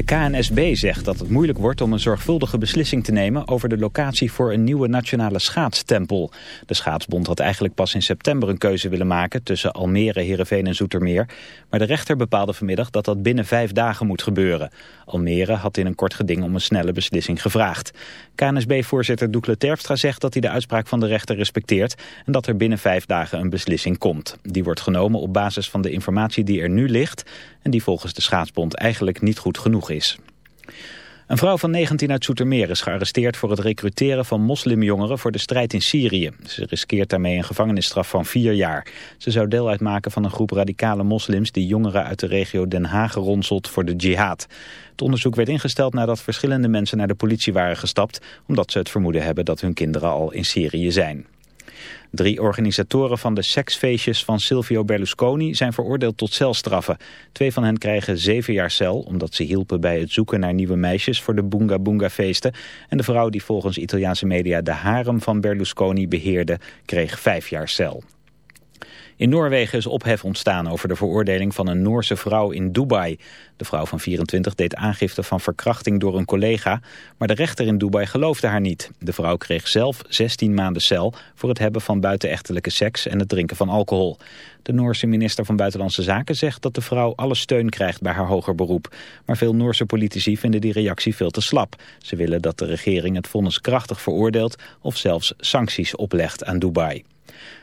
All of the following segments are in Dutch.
De KNSB zegt dat het moeilijk wordt om een zorgvuldige beslissing te nemen over de locatie voor een nieuwe nationale schaatstempel. De schaatsbond had eigenlijk pas in september een keuze willen maken tussen Almere, Heerenveen en Zoetermeer. Maar de rechter bepaalde vanmiddag dat dat binnen vijf dagen moet gebeuren. Almere had in een kort geding om een snelle beslissing gevraagd. KNSB-voorzitter Doekle Terpstra zegt dat hij de uitspraak van de rechter respecteert en dat er binnen vijf dagen een beslissing komt. Die wordt genomen op basis van de informatie die er nu ligt en die volgens de schaatsbond eigenlijk niet goed genoeg Een vrouw van 19 uit Zoetermeer is gearresteerd voor het recruteren van moslimjongeren voor de strijd in Syrië. Ze riskeert daarmee een gevangenisstraf van vier jaar. Ze zou deel uitmaken van een groep radicale moslims die jongeren uit de regio Den Haag ronselt voor de jihad. Het onderzoek werd ingesteld nadat verschillende mensen naar de politie waren gestapt, omdat ze het vermoeden hebben dat hun kinderen al in Syrië zijn. Drie organisatoren van de seksfeestjes van Silvio Berlusconi zijn veroordeeld tot celstraffen. Twee van hen krijgen zeven jaar cel omdat ze hielpen bij het zoeken naar nieuwe meisjes voor de Boonga Boonga feesten. En de vrouw die volgens Italiaanse media de harem van Berlusconi beheerde kreeg vijf jaar cel. In Noorwegen is ophef ontstaan over de veroordeling van een Noorse vrouw in Dubai. De vrouw van 24 deed aangifte van verkrachting door een collega, maar de rechter in Dubai geloofde haar niet. De vrouw kreeg zelf 16 maanden cel voor het hebben van buitenechtelijke seks en het drinken van alcohol. De Noorse minister van Buitenlandse Zaken zegt dat de vrouw alle steun krijgt bij haar hoger beroep. Maar veel Noorse politici vinden die reactie veel te slap. Ze willen dat de regering het vonnis krachtig veroordeelt of zelfs sancties oplegt aan Dubai.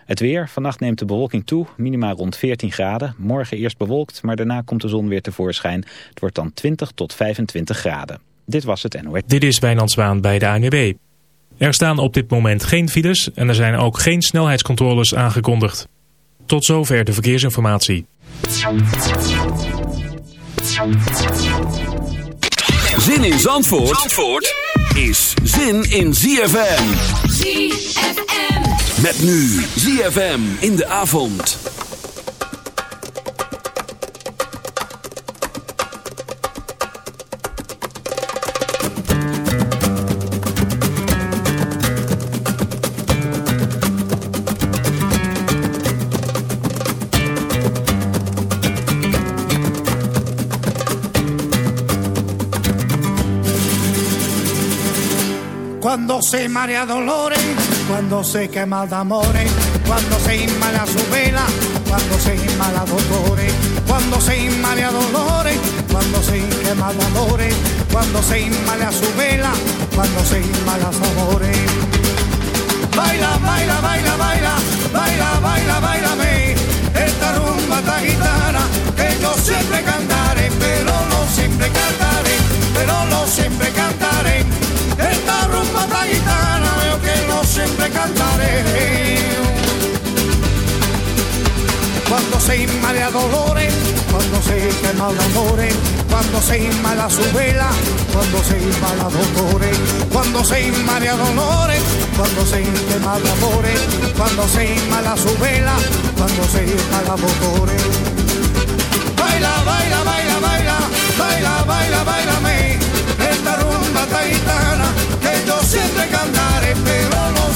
Het weer. Vannacht neemt de bewolking toe. Minima rond 14 graden. Morgen eerst bewolkt, maar daarna komt de zon weer tevoorschijn. Het wordt dan 20 tot 25 graden. Dit was het NOS. Dit is Wijnand Zwaan bij de ANWB. Er staan op dit moment geen files en er zijn ook geen snelheidscontroles aangekondigd. Tot zover de verkeersinformatie. Zin in Zandvoort, Zandvoort is zin in ZFM. ZFM. Met nu ZFM in de avond. Cuando se marea dolores, cuando se quema de amores, cuando se inmala su vela, cuando se inmala dolores, cuando se inmala dolores, cuando se quema de amores, cuando se inmala su vela, cuando se inmala su amores. Baila, baila, baila, baila, baila, baila, bailame, esta rumba esta gitana que yo siempre cantaré, pero no siempre cantaré, pero no siempre cantaré. Esta rumba esta no siempre cantaré. Cuando se inmala dolores, cuando se quema amores, cuando se inmala su vela, cuando se inmala dolores, cuando se inmala dolores, cuando se quema amores, cuando se inmala su vela, cuando se inmala dolores. Baila, baila, baila, baila, baila, baila, bailame, esta rumba taitana que yo siempre cantaré, pero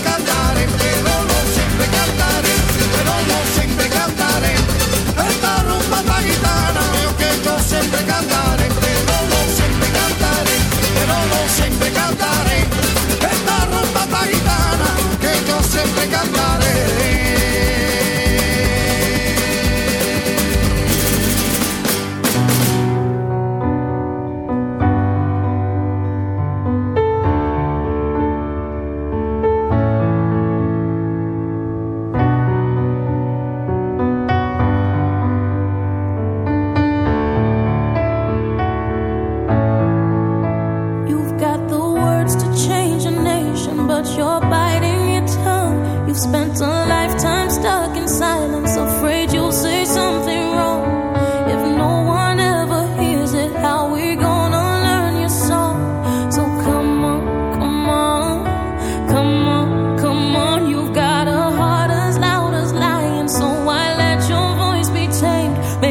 cantar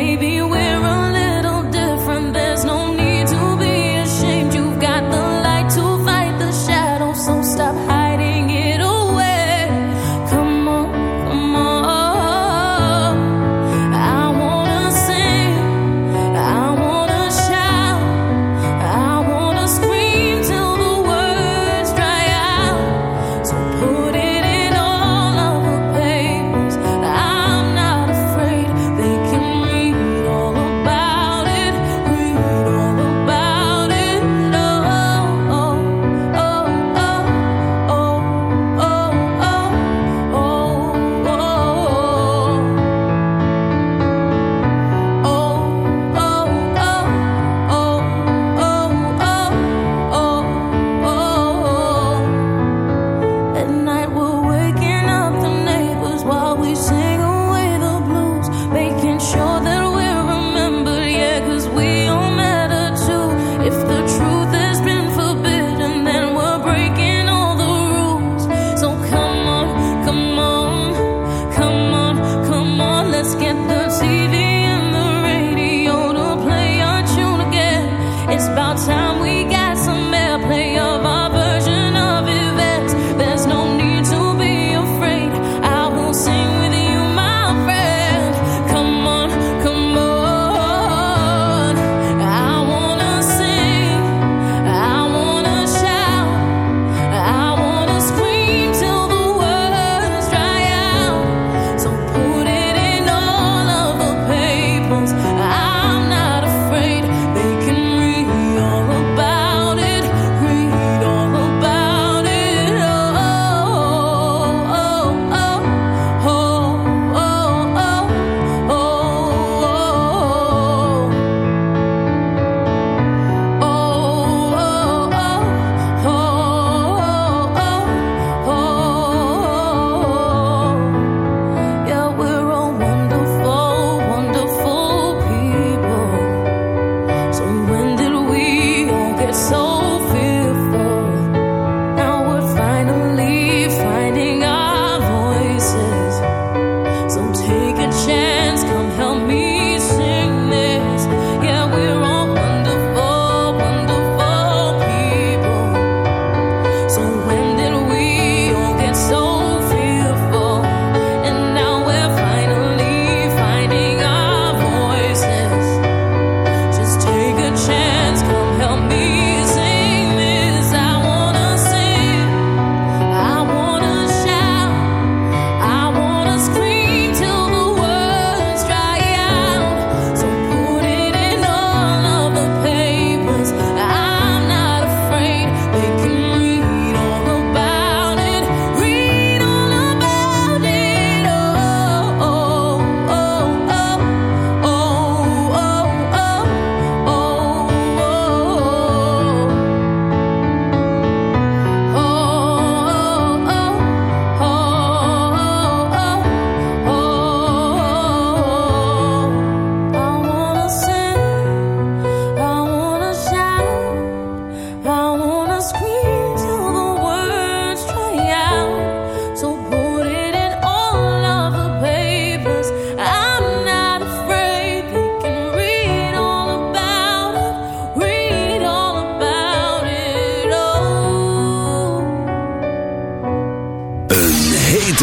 baby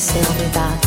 sem olvidar.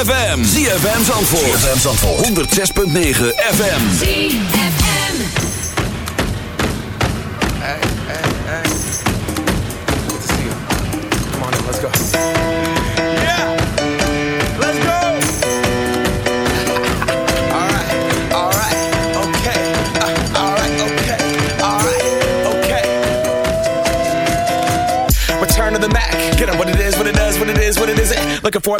ZFM. ZFM Zandvoort. ZFM Zandvoort. 106.9 FM. ZFM. Hey, hey, hey. Good to see you. Come on in, let's go. Yeah, let's go. all right, all right, okay. Uh, all right, okay, all right, okay. Return to the Mac. Get up what it is, what it does, what it is, what it isn't. Looking for a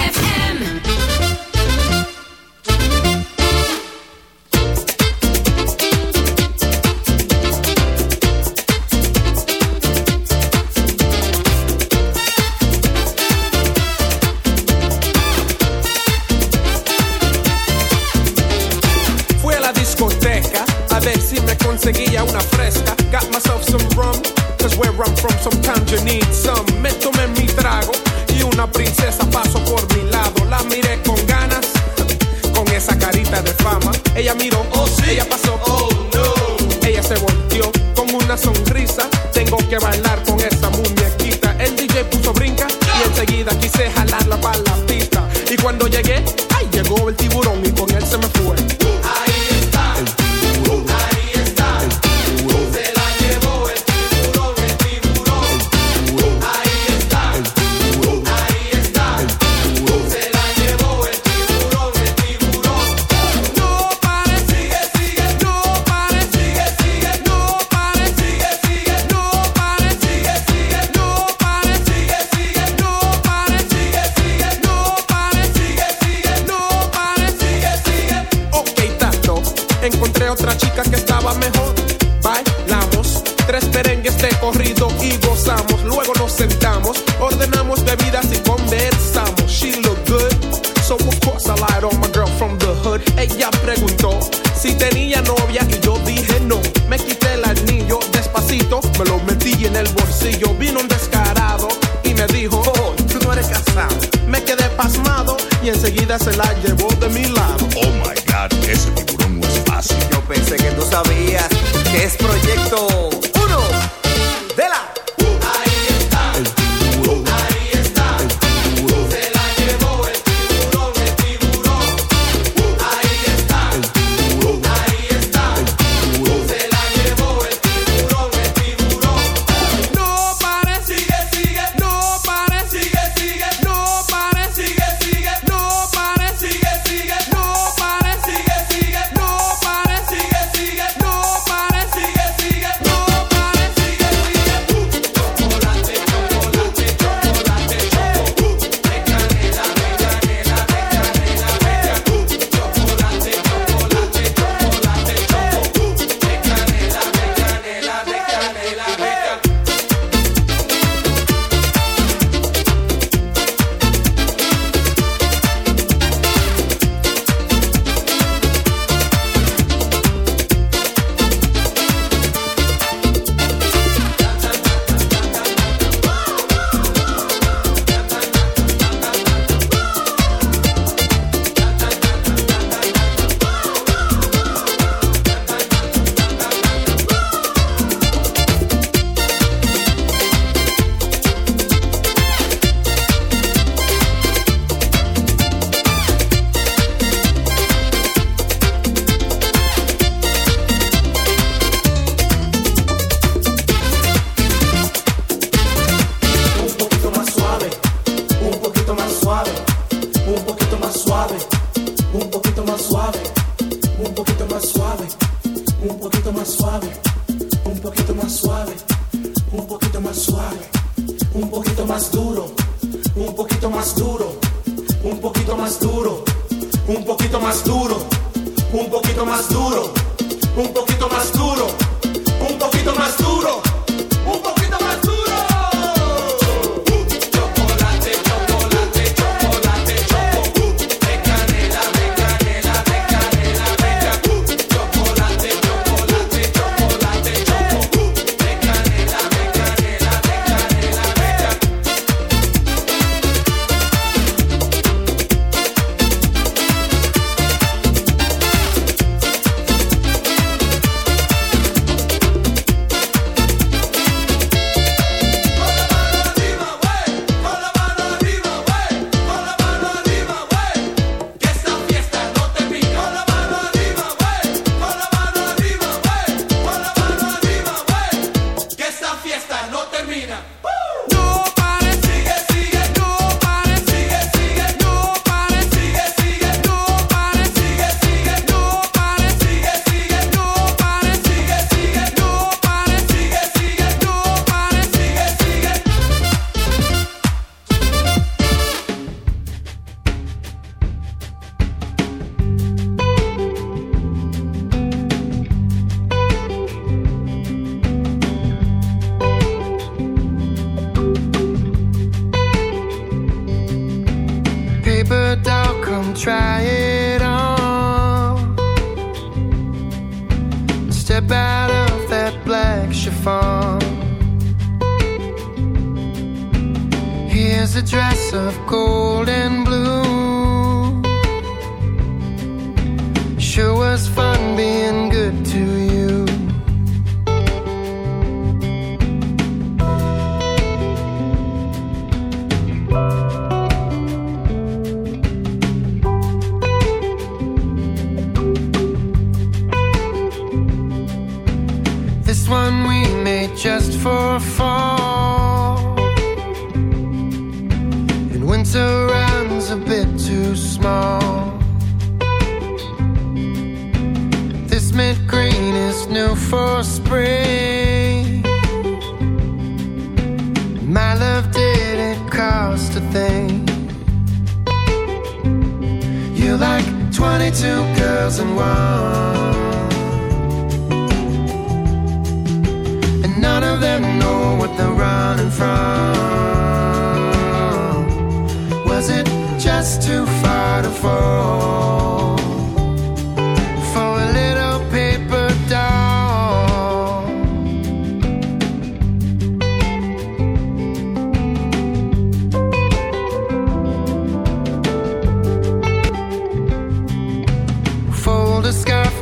mejor. Bailamos tres merengues de corrido y gozamos. Luego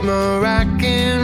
Moroccan.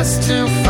just to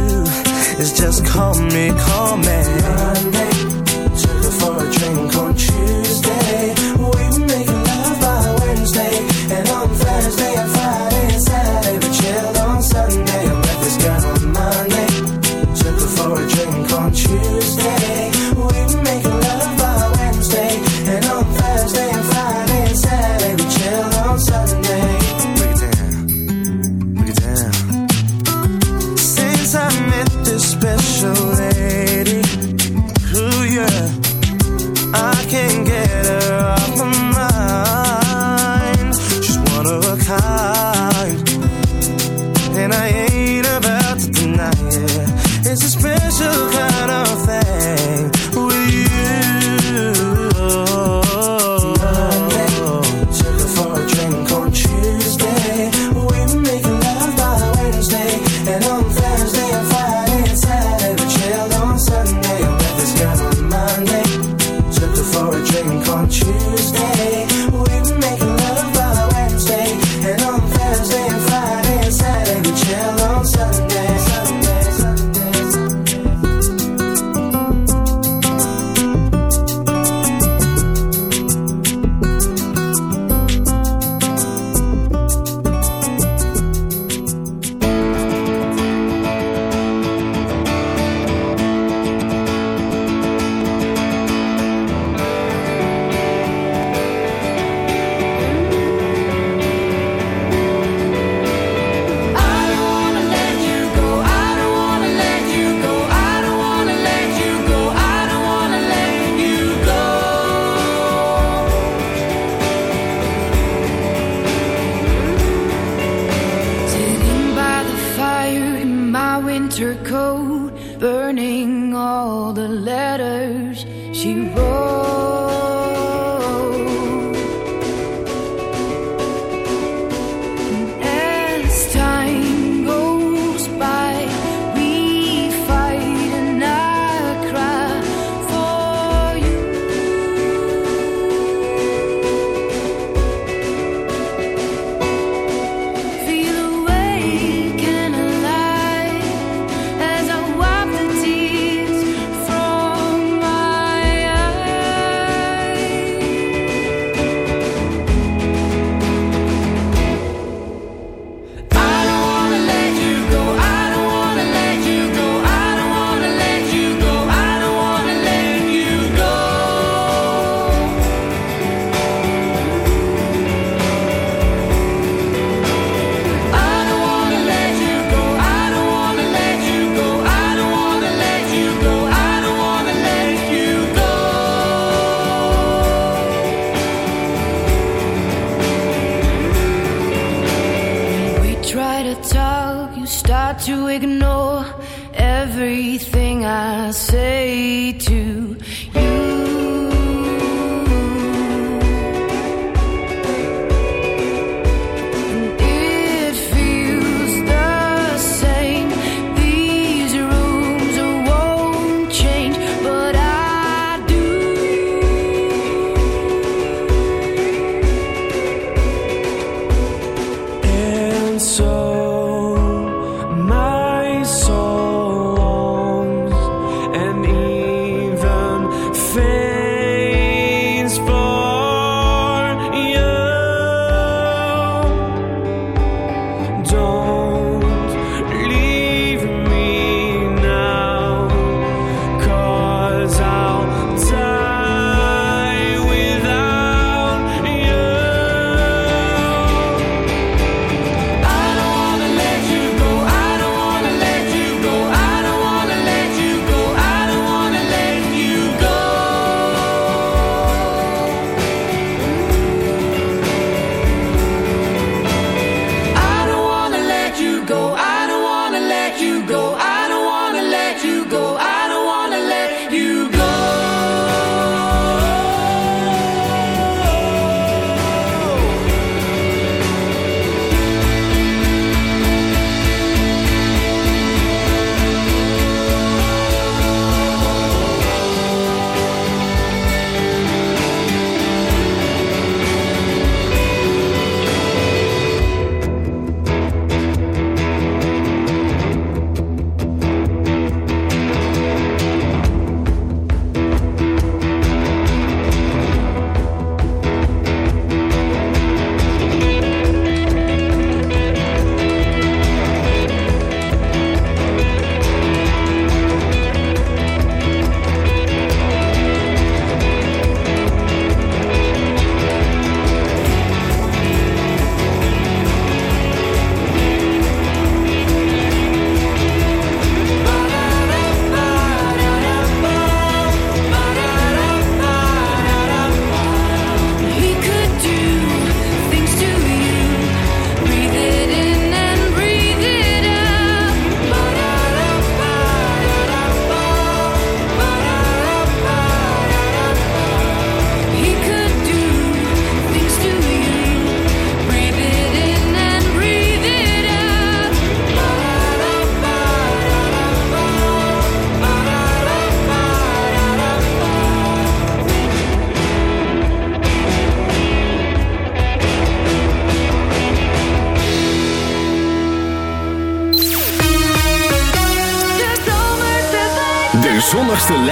is just call me, call me. Monday, took her for a drink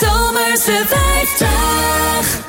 zomerse vijftig.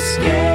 escape.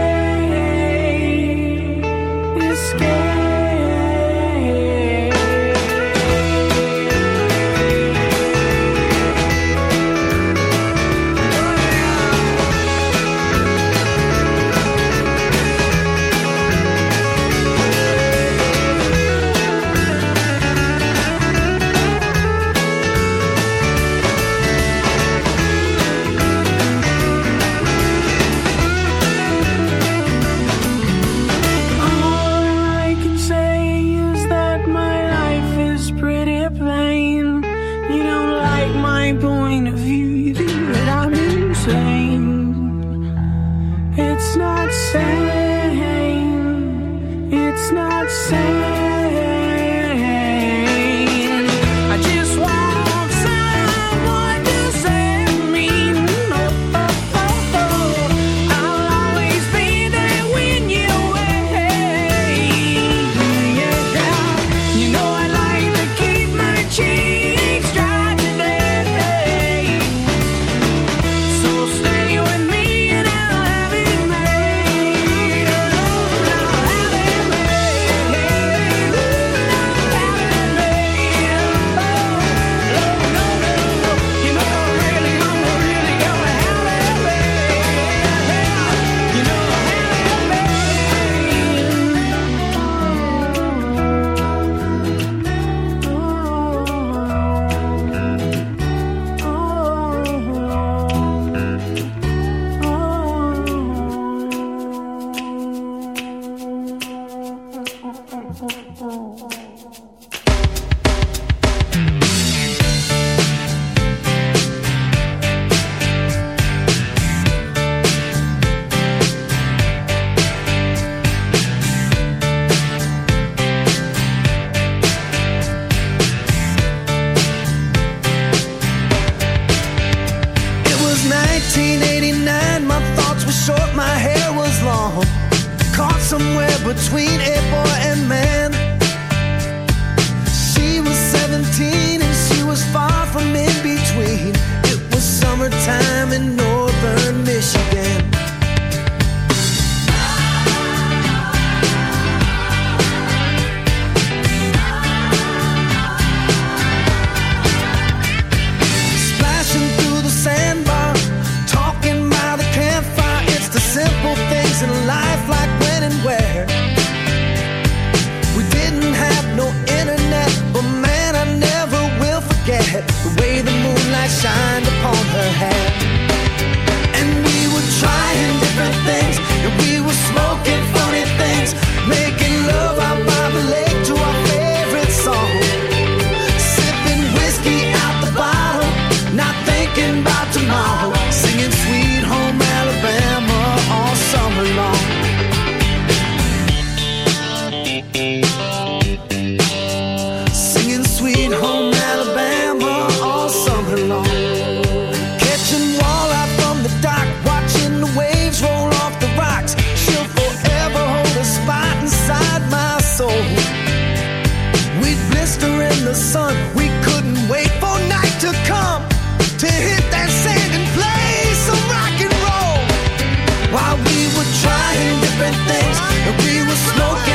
Different things, and we were smoking